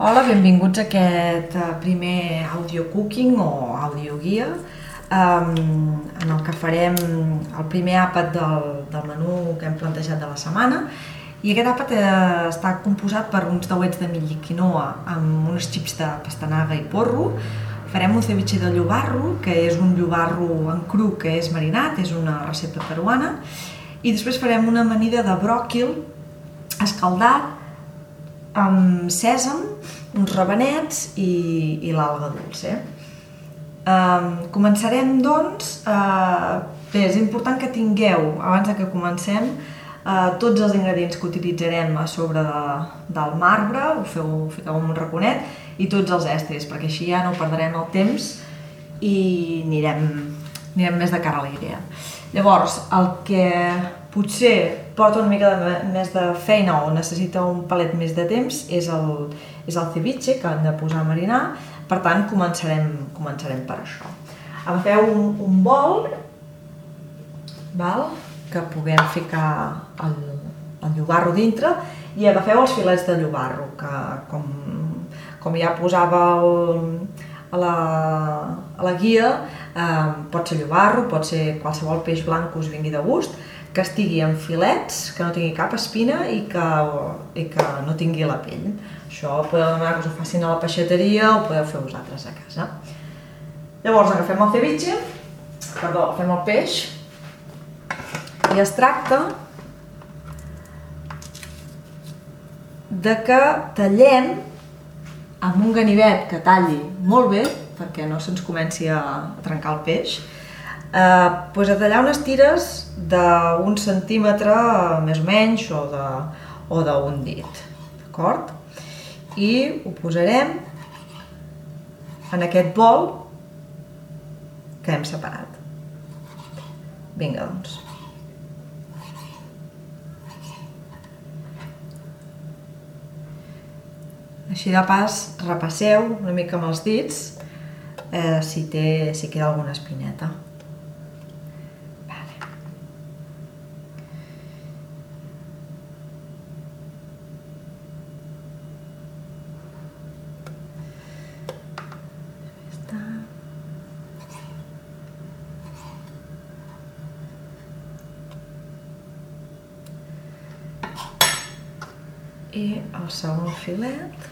Hola, benvinguts a aquest eh, primer audio cooking o audio guia. Um, en el que farem el primer àpat del, del menú que hem plantejat de la setmana. I aquest àpat eh, està composat per uns dauets de mill i quinoa amb unes xips de pastanaga i porro. Farem un ceviche de llobarro, que és un llobarro en cru que és marinat, és una recepta peruana. I després farem una amanida de bròquil escaldat amb sèsam, uns rabenets i, i l'alga dolça. Um, començarem, doncs, uh, bé, és important que tingueu, abans de que comencem, uh, tots els ingredients que utilitzarem a sobre de, del marbre, ho feu, ho fiqueu en un raconet, i tots els estris, perquè així ja no perdrem el temps i anirem, anirem més de cara a la idea. Llavors, el que potser porta una mica de, més de feina o necessita un palet més de temps és el, és el ceviche que han de posar a marinar, per tant començarem, començarem per això. Agafeu un, un bol val? que puguem ficar el, el llobarro dintre i agafeu els filets de llobarro que com, com ja posava el, a, la, a la guia eh, pot ser llobarro, pot ser qualsevol peix blanc que us vingui de gust que estigui en filets, que no tingui cap espina i que, i que no tingui la pell. Això podeu demanar que us ho facin a la peixateria o podeu fer vosaltres a casa. Llavors agafem el ceviche, perdó, agafem el peix i es tracta de que tallem amb un ganivet que talli molt bé perquè no se'ns comenci a trencar el peix eh, pues a tallar unes tires d'un centímetre més o menys o d'un dit, d'acord? I ho posarem en aquest bol que hem separat. Vinga, doncs. Així de pas repasseu una mica amb els dits eh, si, té, si queda alguna espineta. i el segon filet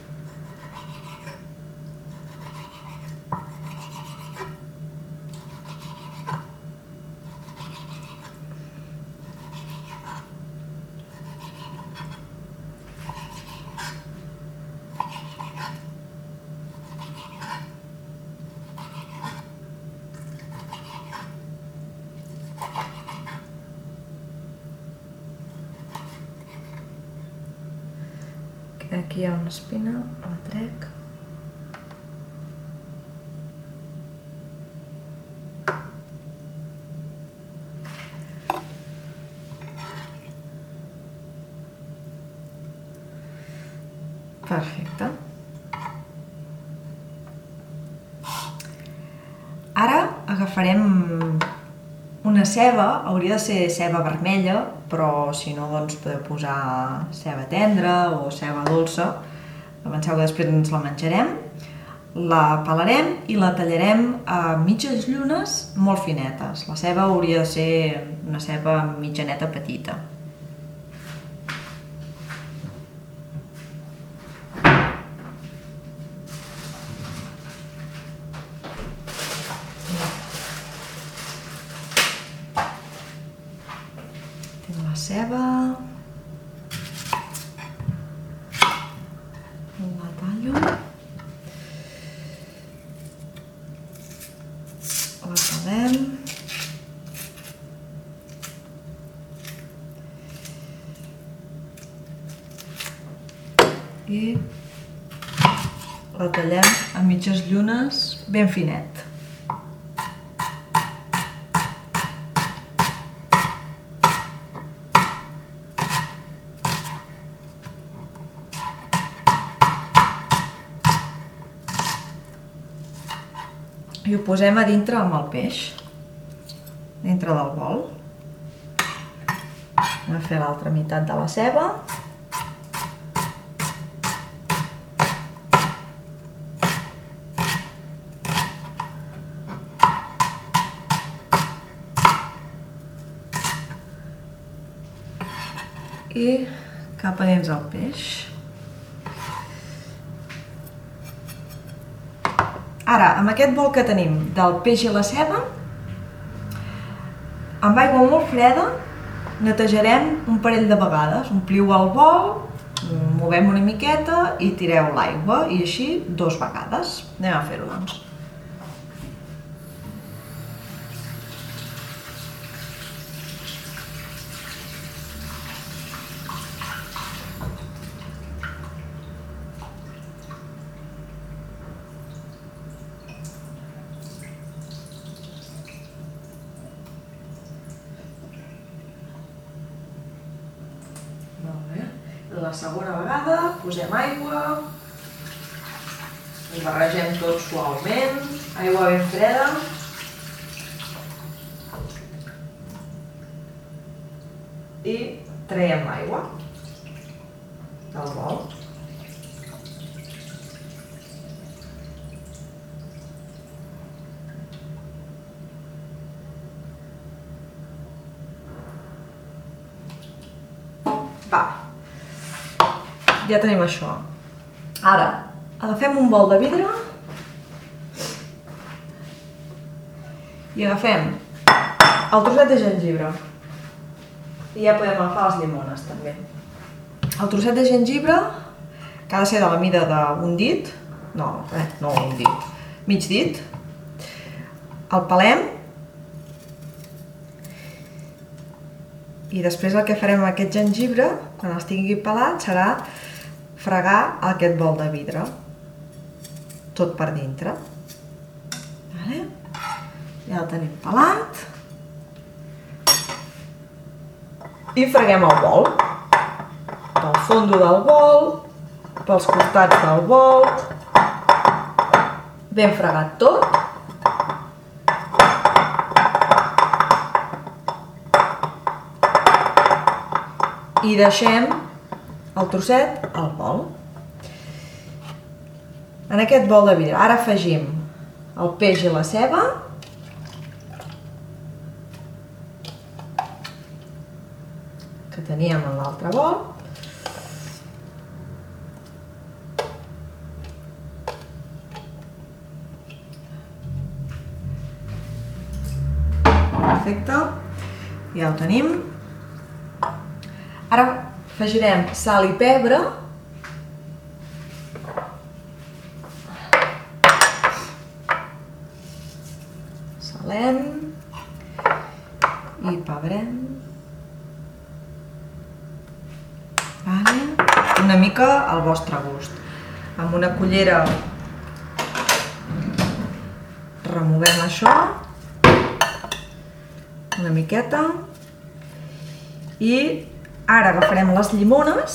aquí hi ha una espina, la trec. Perfecte. Agafarem una ceba, hauria de ser ceba vermella, però si no doncs podeu posar ceba tendra o ceba dolça. Penseu que després ens la menjarem. La pelarem i la tallarem a mitges llunes molt finetes. La ceba hauria de ser una ceba mitjaneta petita. ceba, la tallo, la pelem, i la tallem a mitges llunes ben finet. i ho posem a dintre amb el peix, dintre del bol. Anem a fer l'altra meitat de la ceba. I cap a dins el peix. Ara, amb aquest bol que tenim del peix i la ceba, amb aigua molt freda netejarem un parell de vegades. Ompliu el bol, movem una miqueta i tireu l'aigua i així dos vegades. Anem a fer-ho doncs. Molt bé. La segona vegada posem aigua, ho barregem tot suaument, aigua ben freda. I traiem l'aigua del bol. Va. Ja tenim això. Ara, agafem un bol de vidre i agafem el trosset de gengibre. I ja podem agafar les llimones també. El trosset de gengibre, que ha de ser de la mida d'un dit, no, eh, no un dit, mig dit, el pelem i després el que farem amb aquest gengibre, quan els tingui pelat, serà fregar aquest bol de vidre tot per dintre. Vale? Ja el tenim pelat. I freguem el bol. Pel fondo del bol, pels costats del bol, ben fregat tot. i deixem el trosset al bol. En aquest bol de vidre ara afegim el peix i la ceba. que teníem en l'altre bol. Perfecte. Ja ho tenim. Ara afegirem sal i pebre. Salem i pebrem. Una mica al vostre gust. Amb una cullera removem això una miqueta i Ara agafarem les llimones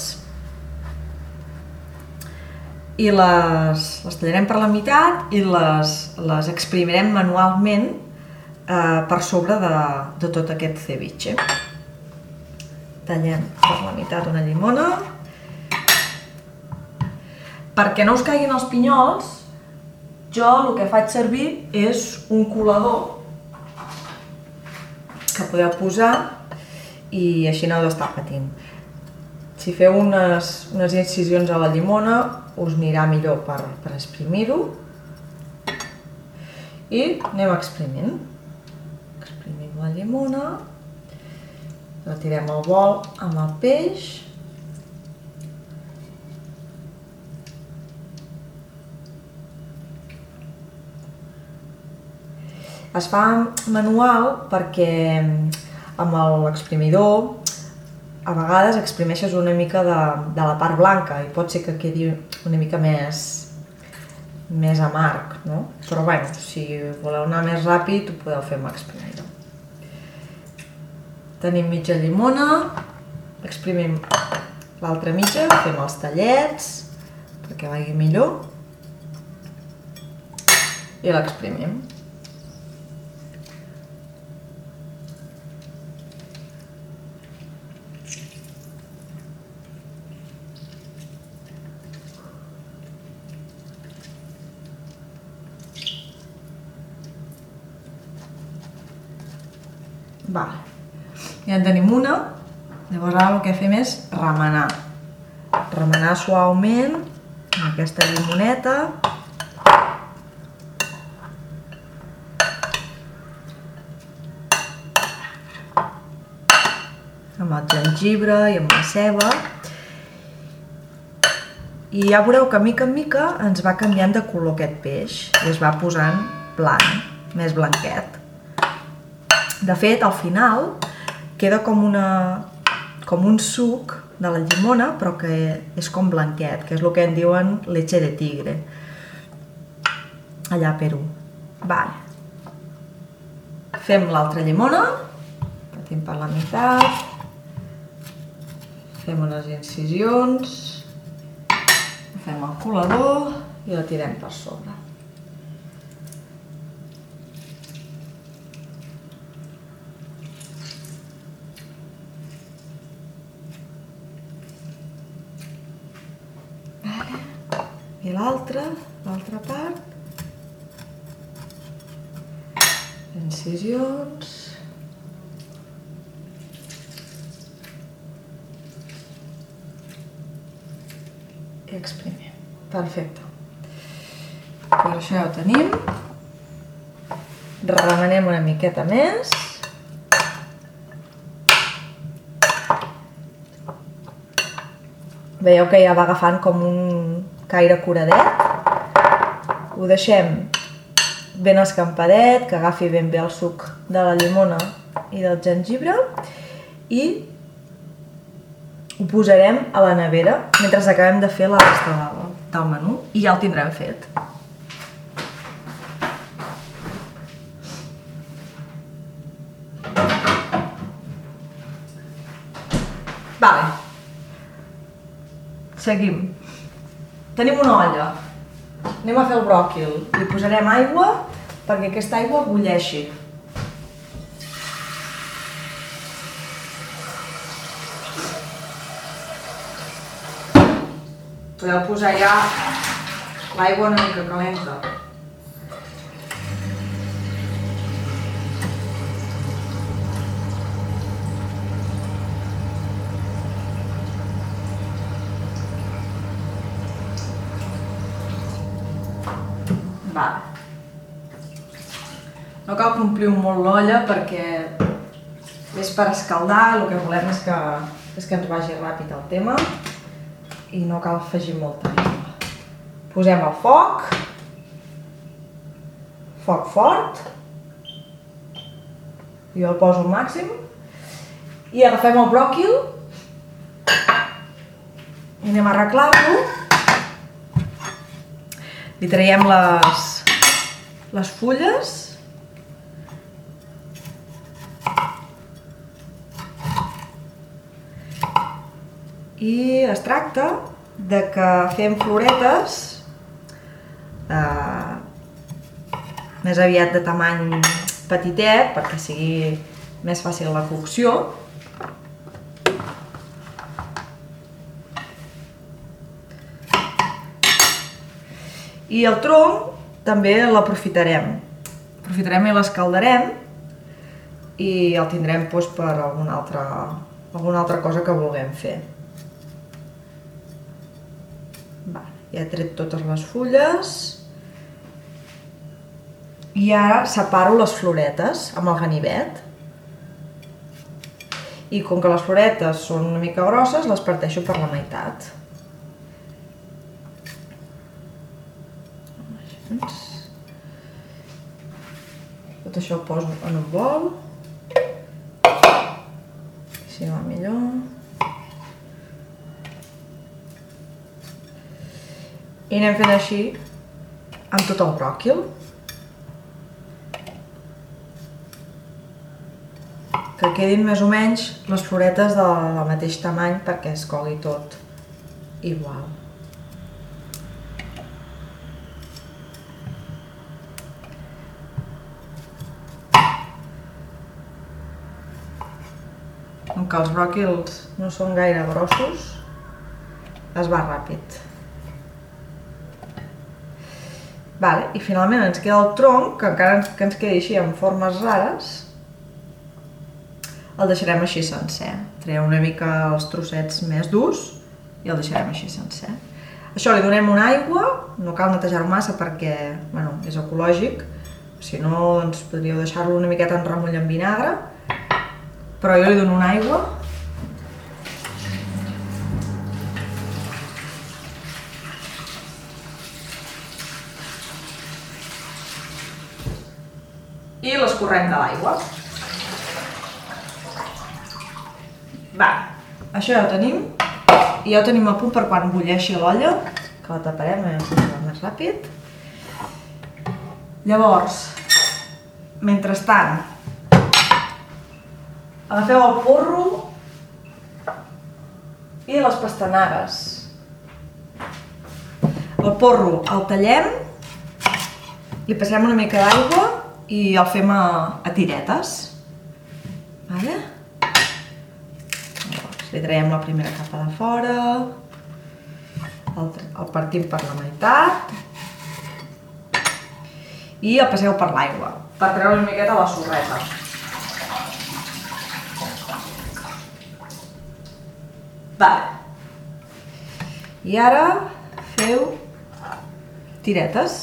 i les, les tallarem per la meitat i les, les exprimirem manualment eh, per sobre de, de tot aquest ceviche. Tallem per la meitat una llimona. Perquè no us caiguin els pinyols, jo el que faig servir és un colador que podeu posar i així no heu d'estar patint. Si feu unes, unes incisions a la llimona, us anirà millor per, per exprimir-ho. I anem exprimint. Exprimim la llimona, retirem el bol amb el peix, es fa manual perquè amb l'exprimidor a vegades exprimeixes una mica de, de la part blanca i pot ser que quedi una mica més més amarg, no? Però bueno, si voleu anar més ràpid ho podeu fer amb exprimidor. Tenim mitja llimona, exprimim l'altra mitja, fem els tallets perquè vagi millor i l'exprimim. Vale. Ja en tenim una. Llavors ara el que fem és remenar. Remenar suaument amb aquesta llimoneta. Amb el gengibre i amb la ceba. I ja veureu que mica en mica ens va canviant de color aquest peix i es va posant blanc, més blanquet. De fet, al final queda com, una, com un suc de la llimona, però que és com blanquet, que és el que en diuen leche de tigre, allà a Perú. Vale. Fem l'altra llimona, patim per la meitat, fem unes incisions, fem el colador i la tirem per sobre. L'altra, l'altra part, incisions, i exprimim. Perfecte. Per això ja ho tenim. Remenem una miqueta més. Veieu que ja va agafant com un caire curadet. Ho deixem ben escampadet, que agafi ben bé el suc de la llimona i del gengibre i ho posarem a la nevera mentre acabem de fer la resta del, del menú i ja el tindrem fet. Vale. Seguim. Tenim una olla. Anem a fer el bròquil. Li posarem aigua perquè aquesta aigua bulleixi. Podeu posar ja l'aigua una mica calenta. Vale. Que ompliu molt l'olla perquè és per escaldar, el que volem és que, és que ens vagi ràpid el tema i no cal afegir molta aigua. Posem el foc, foc fort, jo el poso al màxim, i agafem el bròquil i anem a arreglar-lo. Li traiem les, les fulles i es tracta de que fem floretes eh, més aviat de tamany petitet perquè sigui més fàcil la cocció. I el tronc també l'aprofitarem. Aprofitarem i l'escaldarem i el tindrem doncs, per alguna altra, alguna altra cosa que vulguem fer Va, ja he tret totes les fulles. I ara separo les floretes amb el ganivet. I com que les floretes són una mica grosses les parteixo per la meitat. Tot això ho poso en un bol. No va millor i anem fent així amb tot el bròquil. Que quedin més o menys les floretes del mateix tamany perquè es cogui tot igual. Com que els bròquils no són gaire grossos es va ràpid vale, i finalment ens queda el tronc que encara que ens quedi així amb formes rares el deixarem així sencer. Traiem una mica els trossets més durs i el deixarem així sencer. Això li donem una aigua, no cal netejar-ho massa perquè bueno, és ecològic, si no doncs podríeu deixar-lo una miqueta en remull amb vinagre, però jo li dono una aigua l'escorrem de l'aigua. Va, això ja ho tenim. I ja ho tenim a punt per quan bulleixi l'olla, que la taparem, eh, més ràpid. Llavors, mentrestant, agafeu el porro i les pastanagues. El porro el tallem, li passem una mica d'aigua i el fem a, a tiretes. Vale? Llavors, li traiem la primera capa de fora, el, el partim per la meitat i el passeu per l'aigua per treure una miqueta la sorreta. Vale. I ara feu tiretes.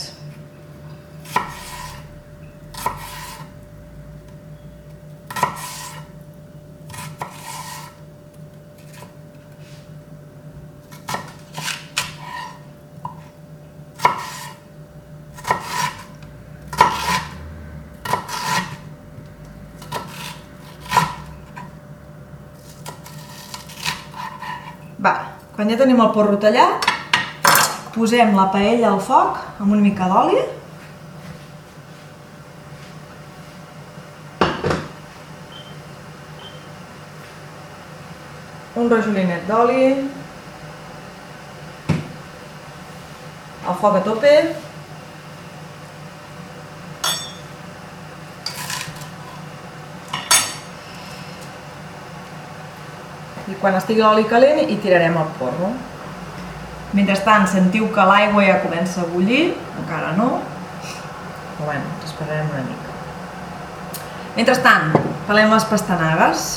Va, ja tenim el porro tallat, posem la paella al foc amb una mica d'oli. Un rajolinet d'oli. El foc a tope. Quan estigui l'oli calent hi tirarem el porro. Mentrestant sentiu que l'aigua ja comença a bullir, encara no, però bueno, esperarem una mica. Mentrestant, pelem les pastanagues.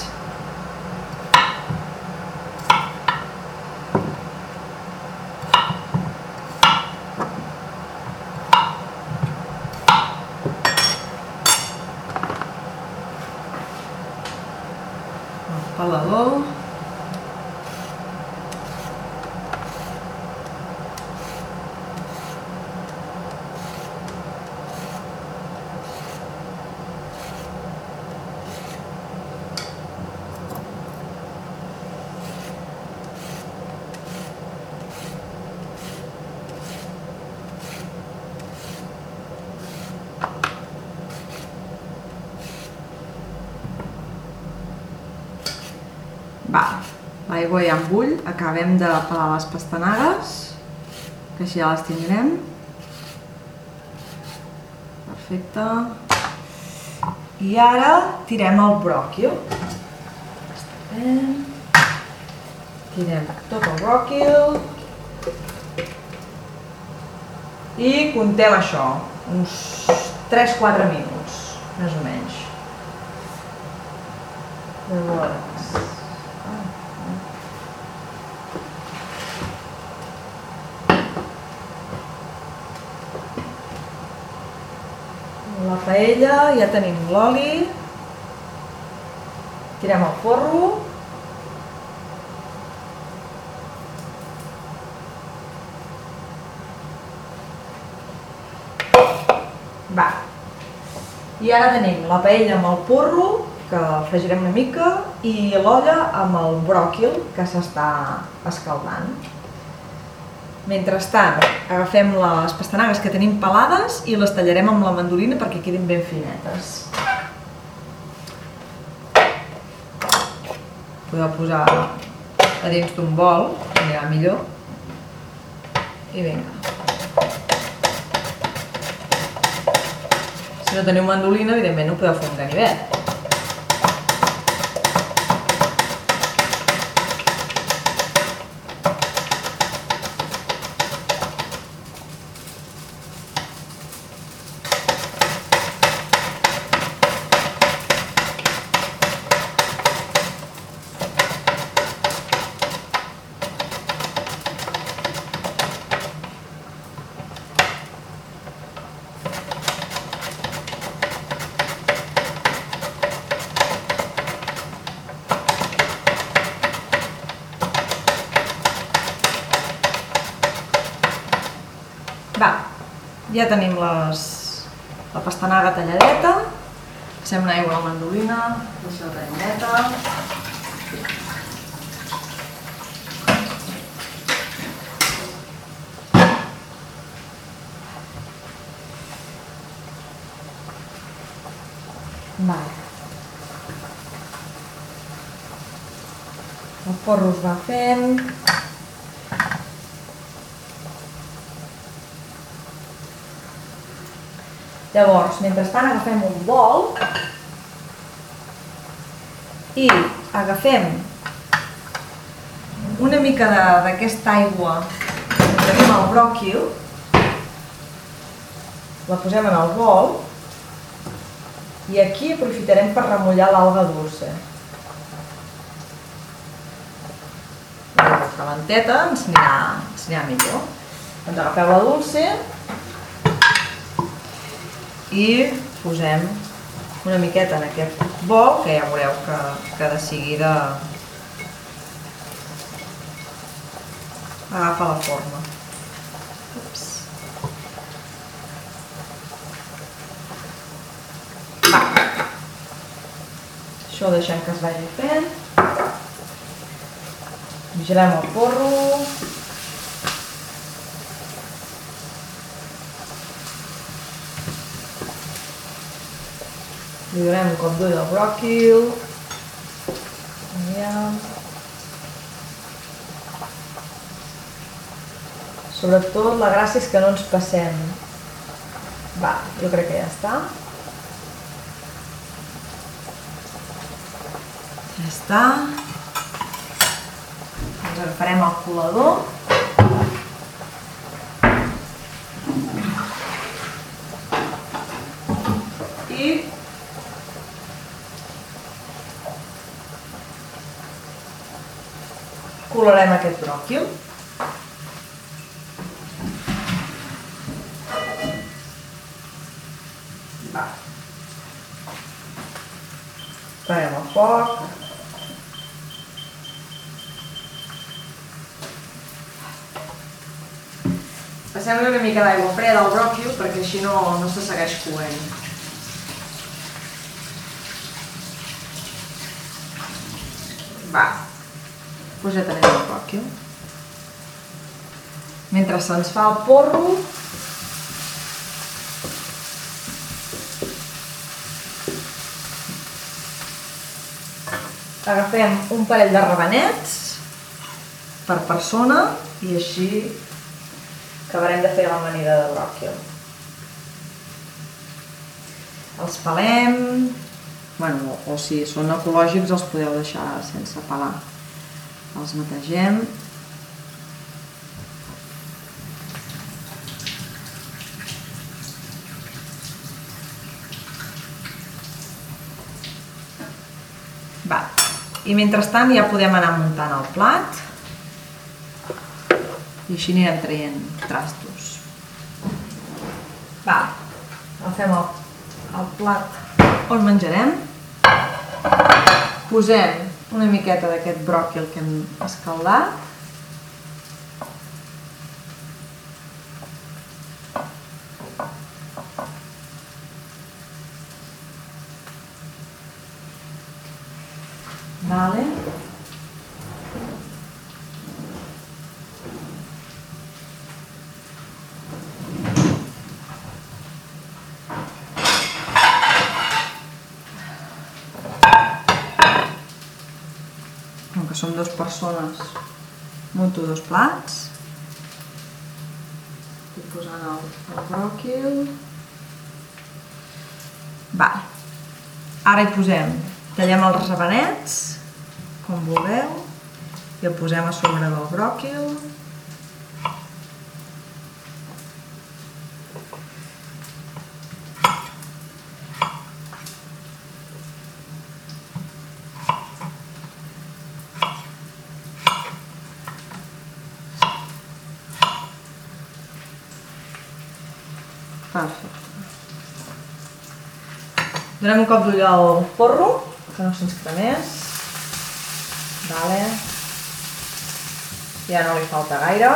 El pelador. Va, en bull, acabem de pelar les pastanagues, que així ja les tindrem. Perfecte. I ara tirem el bròquil. Tirem tot el bròquil. I conteu això, uns 3-4 minuts, més o menys. Llavors, la paella, ja tenim l'oli, tirem el forro, va, i ara tenim la paella amb el porro, que fregirem una mica, i l'olla amb el bròquil, que s'està escaldant. Mentrestant, agafem les pastanagues que tenim pelades i les tallarem amb la mandolina perquè quedin ben finetes. Podeu posar a dins d'un bol, anirà millor. I vinga. Si no teniu mandolina, evidentment ho podeu fer amb ganivet. Ja tenim les, la pastanaga talladeta, una aigua a la mandolina, deixa la talladeta, Vale. El porro es va fent. Llavors, mentrestant agafem un bol i agafem una mica d'aquesta aigua que tenim al bròquil, la posem en el bol i aquí aprofitarem per remullar l'alga dolça. La calenteta ens anirà, ens anirà millor. Doncs agafeu la dolça i posem una miqueta en aquest bol, que ja veureu que, que de seguida agafa la forma. Ups. Això ho deixem que es vagi fent. Vigilem el porro. Li donem un cop d'ull al bròquil. Aviam. Sobretot la gràcia és que no ens passem. Va, jo crec que ja està. Ja està. Ens agafarem el colador. I colarem aquest bròquil. Va. Traiem el foc. Passem-li una mica d'aigua freda al bròquil perquè així no, no se segueix coent. Va, doncs ja bròquil. Mentre se'ns fa el porro, agafem un parell de rabanets per persona i així acabarem de fer l'amanida de bròquil. Els pelem, bueno, o si són ecològics els podeu deixar sense pelar. Els netegem. Va. I mentrestant ja podem anar muntant el plat i així anirem traient trastos. Va, agafem el, el plat on menjarem, posem una miqueta d'aquest bròquil que hem escaldat, Vale. Com que som dues persones, munto dos plats. Estic posant el, el bròquil. Vale. Ara hi posem, tallem els rabanets, com vulgueu, i el posem a sobre del bròquil. Perfecte. Cop d'ull al porro, que no se'ns cremés. Vale. Ja no li falta gaire.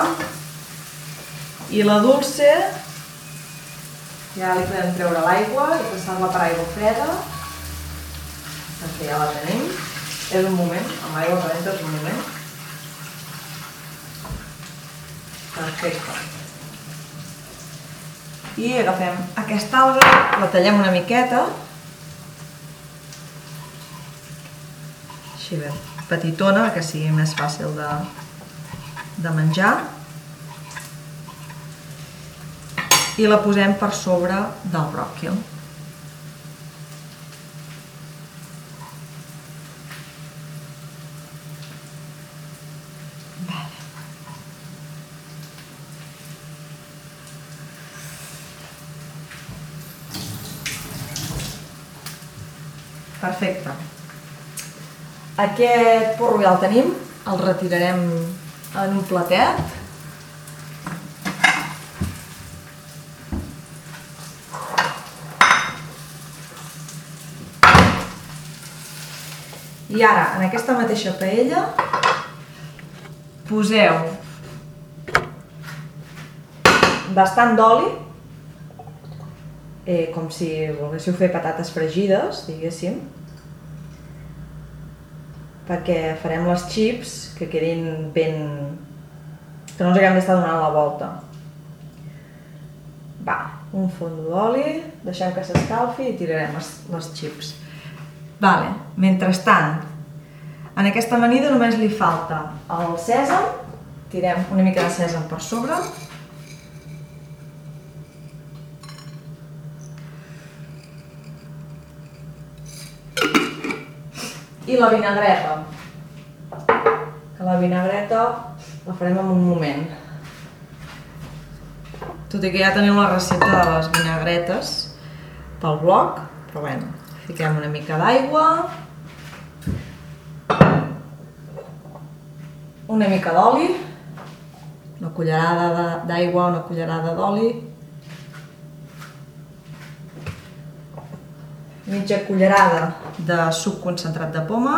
I la Dulce ja li podem treure l'aigua i passar-la per aigua freda perquè ja la tenim. És un moment, amb l'aigua calenta és un moment. Perfecte. I agafem aquesta alga, la tallem una miqueta, així bé, petitona, que sigui més fàcil de, de menjar. I la posem per sobre del bròquil. Perfecte. Aquest porro ja el tenim, el retirarem en un platet. I ara, en aquesta mateixa paella, poseu bastant d'oli, eh, com si volguéssiu fer patates fregides, diguéssim, perquè farem les chips que quedin ben... que no ens haguem d'estar donant la volta. Va, un fondo d'oli, deixem que s'escalfi i tirarem les, les chips. Vale, mentrestant, en aquesta amanida només li falta el sèsam, tirem una mica de sèsam per sobre, La vinagreta. Que la vinagreta la farem en un moment. Tot i que ja teniu la recepta de les vinagretes pel blog, però bueno, fiquem una mica d'aigua, una mica d'oli, una cullerada d'aigua, una cullerada d'oli, mitja cullerada de suc concentrat de poma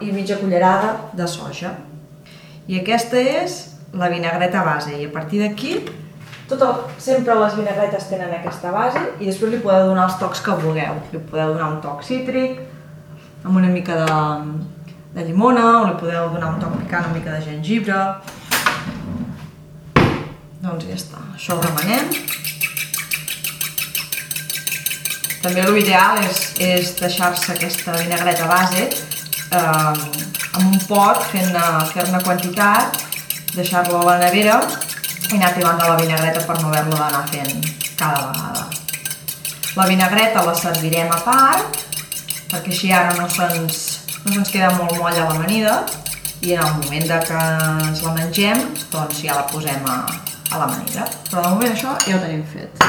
i mitja cullerada de soja. I aquesta és la vinagreta base i a partir d'aquí tot el, sempre les vinagretes tenen aquesta base i després li podeu donar els tocs que vulgueu. Li podeu donar un toc cítric, amb una mica de, de llimona, o li podeu donar un toc picant, una mica de gengibre, doncs ja està, això ho remenem. També l'ideal és, és deixar-se aquesta vinagreta base eh, amb un pot fent-ne fer quantitat, deixar-lo a la nevera i anar tirant de la vinagreta per no haver-lo d'anar fent cada vegada. La vinagreta la servirem a part, perquè així ara no se'ns no se'ns queda molt moll a l'amanida i en el moment de que ens la mengem, doncs ja la posem a, a la manera. Però de moment això ja ho tenim fet.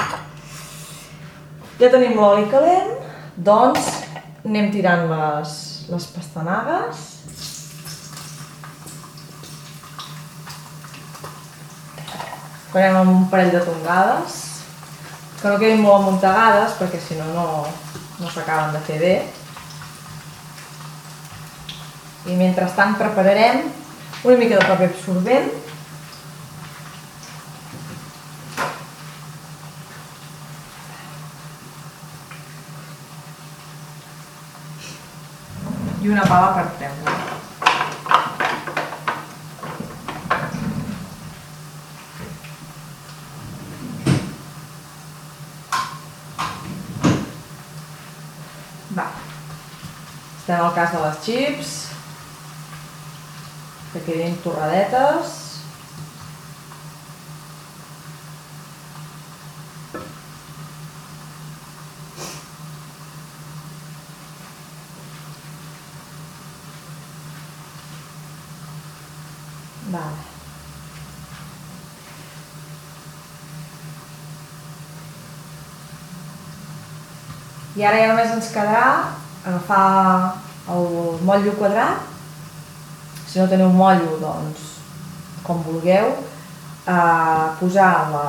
Ja tenim l'oli calent, doncs anem tirant les, les pastanagues. Farem un parell de tongades, que no quedin molt amuntegades perquè si no, no, no s'acaben de fer bé. I mentrestant prepararem una mica de paper absorbent i una pala per treure. Va. Estem al cas de les chips, que quedin torradetes. Vale. I ara ja només ens quedarà agafar el motllo quadrat, si no teniu mollo, doncs, com vulgueu, eh, posar la,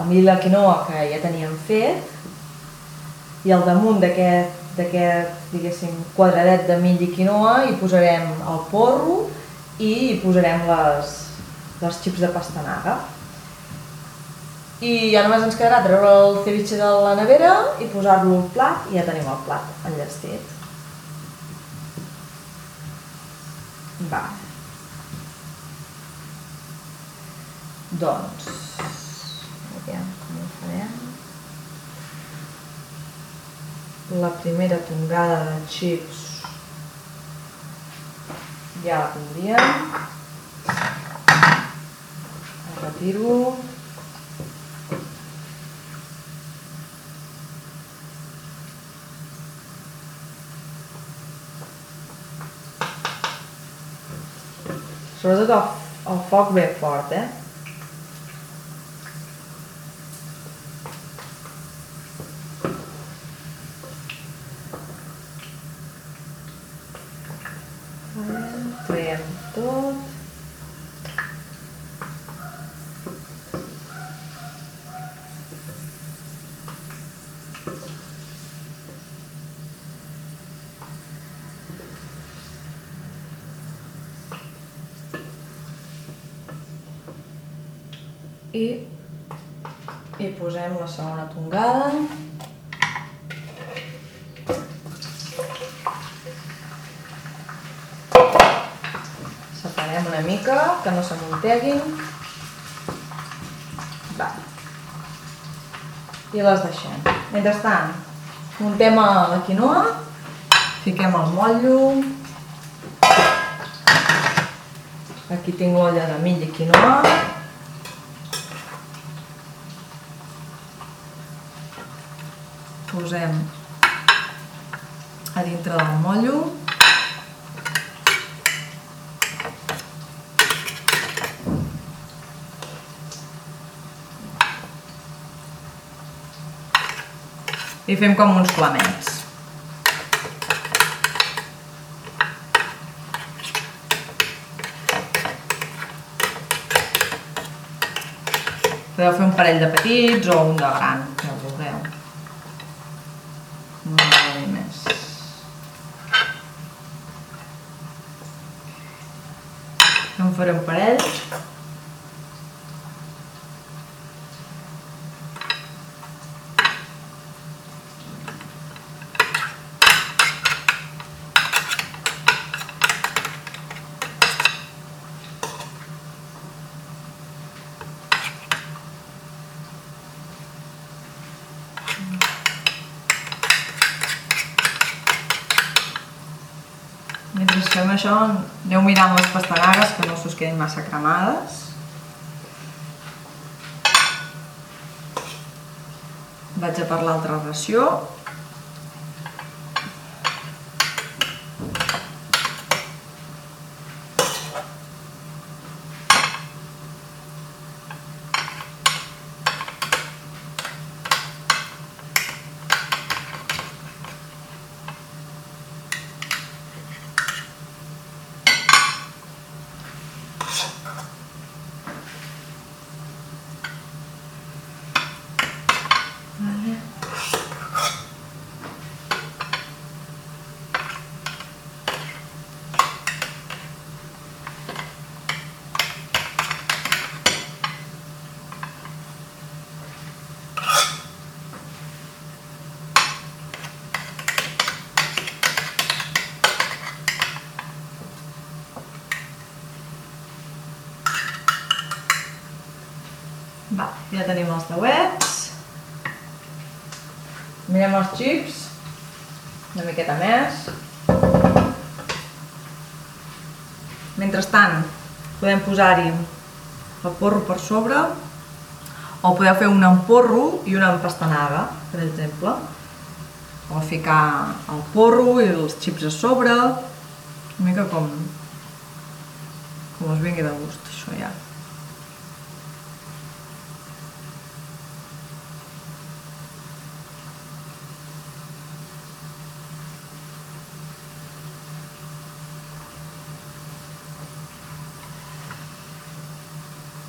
el quinoa que ja teníem fet i al damunt d'aquest diguéssim, quadradet de mill i quinoa hi posarem el porro i hi posarem les, les xips de pastanaga. I ja només ens quedarà treure el ceviche de la nevera i posar-lo al plat i ja tenim el plat enllestit. Va. Doncs, aviam com ho farem. La primera tongada de xips ja la tindríem. Retiro. Sobretot el, el foc ben fort, eh? Traiem tot. I hi posem la segona tongada. Separem una mica, que no s'amunteguin. Va. I les deixem. Mentrestant, muntem la quinoa, fiquem el motllo. Aquí tinc l'olla de mill i quinoa. Posem a dintre del motllo. i fem com uns flamets. Podeu fer un parell de petits o un de gran, ja ho veureu. No m'agrada més. En faré un parell. Mentre mirant les pastanagues que no s'us quedin massa cremades. Vaig a per l'altra ració. Vale. Va, ja tenim els. Mirem els xips, una miqueta més. Mentrestant, podem posar-hi el porro per sobre, o podeu fer un emporro i una empastanaga, per exemple. O ficar el porro i els xips a sobre, una mica com, com us vingui de gust, això ja.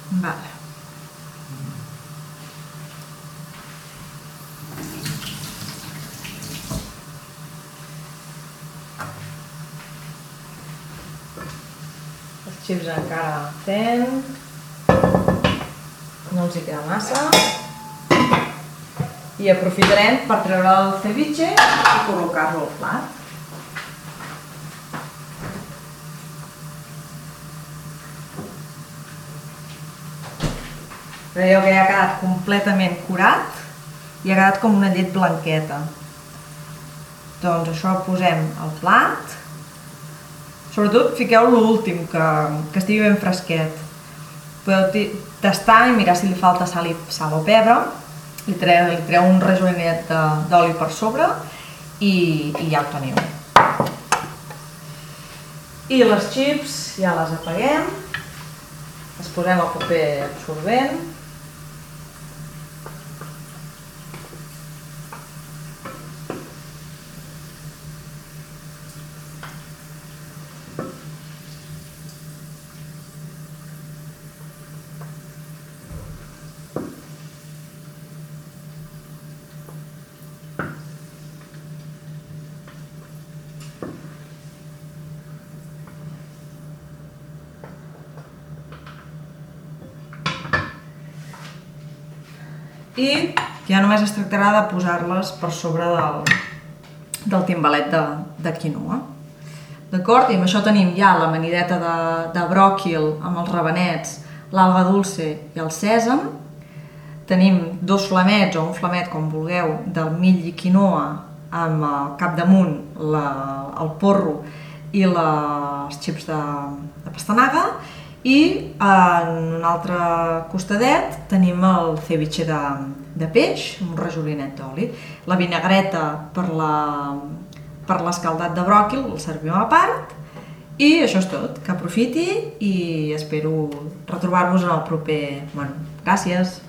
Vale. Els xips encara fent, no els hi queda massa. I aprofitarem per treure el ceviche i col·locar-lo al plat. Veieu que ja ha quedat completament curat i ha quedat com una llet blanqueta. Doncs això ho posem al plat. Sobretot fiqueu l'últim, que, que estigui ben fresquet. Podeu tastar i mirar si li falta sal, i, sal o pebre. Li treu, li treu un rajolinet d'oli per sobre i, i ja ho teniu. I les xips ja les apaguem. Les posem al paper absorbent i ja només es tractarà de posar-les per sobre del, del timbalet de, de quinoa. D'acord? I amb això tenim ja l'amanideta de, de bròquil amb els rabenets, l'alga dulce i el sèsam. Tenim dos flamets o un flamet, com vulgueu, del mill i quinoa amb el capdamunt, la, el porro i les xips de, de pastanaga i en un altre costadet tenim el ceviche de, de peix, un rajolinet d'oli. La vinagreta per la per l'escaldat de bròquil el servim a part i això és tot, que aprofiti i espero retrobar-vos en el proper menú. Gràcies!